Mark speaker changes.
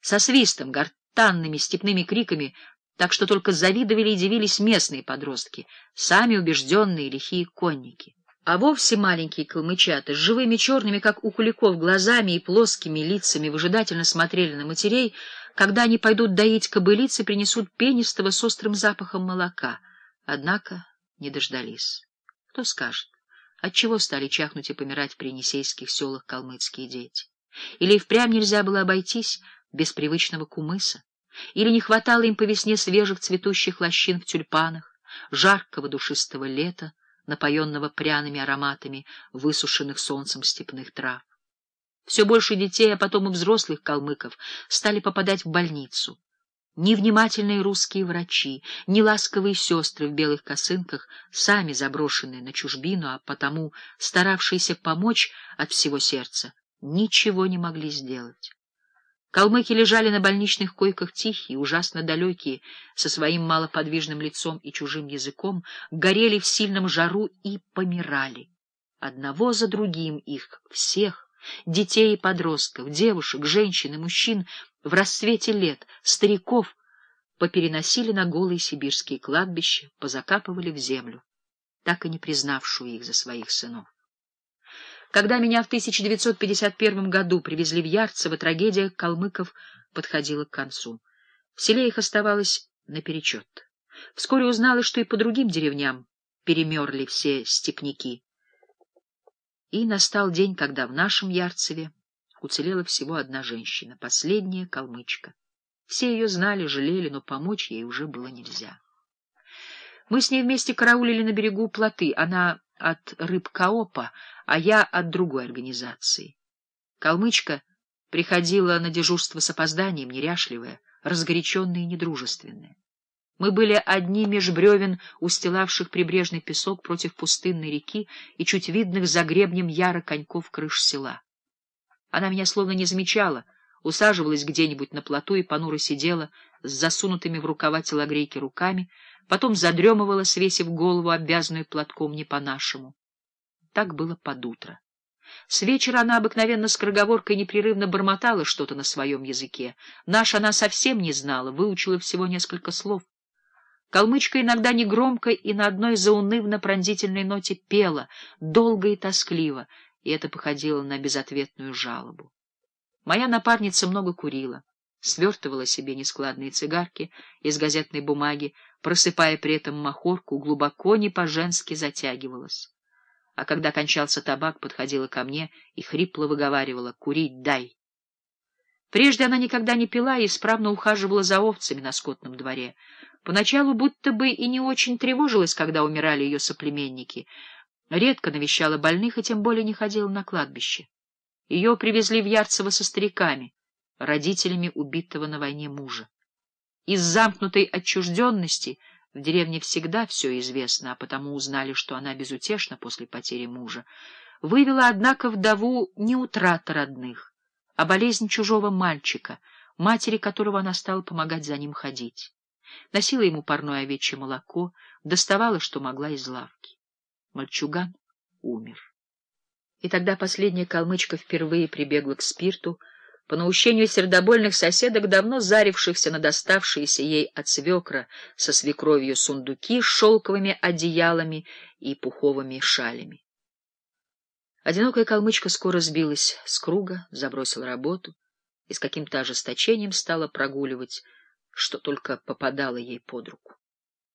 Speaker 1: со свистом, гортанными степными криками, так что только завидовали и дивились местные подростки, сами убежденные лихие конники. А вовсе маленькие калмычата с живыми черными, как у куликов, глазами и плоскими лицами выжидательно смотрели на матерей, когда они пойдут доить кобылиц и принесут пенистого с острым запахом молока. Однако не дождались. Кто скажет, отчего стали чахнуть и помирать в принесейских селах калмыцкие дети? Или и впрямь нельзя было обойтись без привычного кумыса? Или не хватало им по весне свежих цветущих лощин в тюльпанах, жаркого душистого лета, напоенного пряными ароматами высушенных солнцем степных трав? Все больше детей, а потом и взрослых калмыков, стали попадать в больницу. Невнимательные русские врачи, ни ласковые сестры в белых косынках, сами заброшенные на чужбину, а потому старавшиеся помочь от всего сердца, ничего не могли сделать. Калмыки лежали на больничных койках тихие, ужасно далекие, со своим малоподвижным лицом и чужим языком, горели в сильном жару и помирали. Одного за другим их, всех, детей и подростков, девушек, женщин и мужчин в расцвете лет, стариков, попереносили на голые сибирские кладбища, позакапывали в землю, так и не признавшую их за своих сынов. Когда меня в 1951 году привезли в Ярцево, трагедия калмыков подходила к концу. В селе их оставалось наперечет. Вскоре узнала, что и по другим деревням перемерли все степняки. И настал день, когда в нашем Ярцеве уцелела всего одна женщина, последняя калмычка. Все ее знали, жалели, но помочь ей уже было нельзя. Мы с ней вместе караулили на берегу плоты. Она от рыбкоопа, а я от другой организации. Калмычка приходила на дежурство с опозданием, неряшливая, разгоряченная и недружественная. Мы были одни меж бревен, устилавших прибрежный песок против пустынной реки и чуть видных за гребнем яро коньков крыш села. Она меня словно не замечала, усаживалась где-нибудь на плоту и понуро сидела с засунутыми в рукава телогрейки руками, потом задремывала, свесив голову, обвязанную платком не по-нашему. Так было под утро. С вечера она обыкновенно с скороговоркой непрерывно бормотала что-то на своем языке. Наш она совсем не знала, выучила всего несколько слов. Калмычка иногда негромко и на одной заунывно-пронзительной ноте пела, долго и тоскливо, и это походило на безответную жалобу. Моя напарница много курила свертывала себе нескладные цигарки из газетной бумаги, просыпая при этом махорку, глубоко не по-женски затягивалась. А когда кончался табак, подходила ко мне и хрипло выговаривала «Курить дай!». Прежде она никогда не пила и исправно ухаживала за овцами на скотном дворе. Поначалу будто бы и не очень тревожилась, когда умирали ее соплеменники. Редко навещала больных и тем более не ходила на кладбище. Ее привезли в Ярцево со стариками родителями убитого на войне мужа. Из замкнутой отчужденности в деревне всегда все известно, а потому узнали, что она безутешна после потери мужа, вывела, однако, вдову не утрата родных, а болезнь чужого мальчика, матери которого она стала помогать за ним ходить. Носила ему парное овечье молоко, доставала, что могла из лавки. Мальчуган умер. И тогда последняя калмычка впервые прибегла к спирту, по наущению сердобольных соседок, давно зарившихся на доставшиеся ей от свекра со свекровью сундуки с шелковыми одеялами и пуховыми шалями. Одинокая калмычка скоро сбилась с круга, забросила работу и с каким-то ожесточением стала прогуливать, что только попадало ей под руку.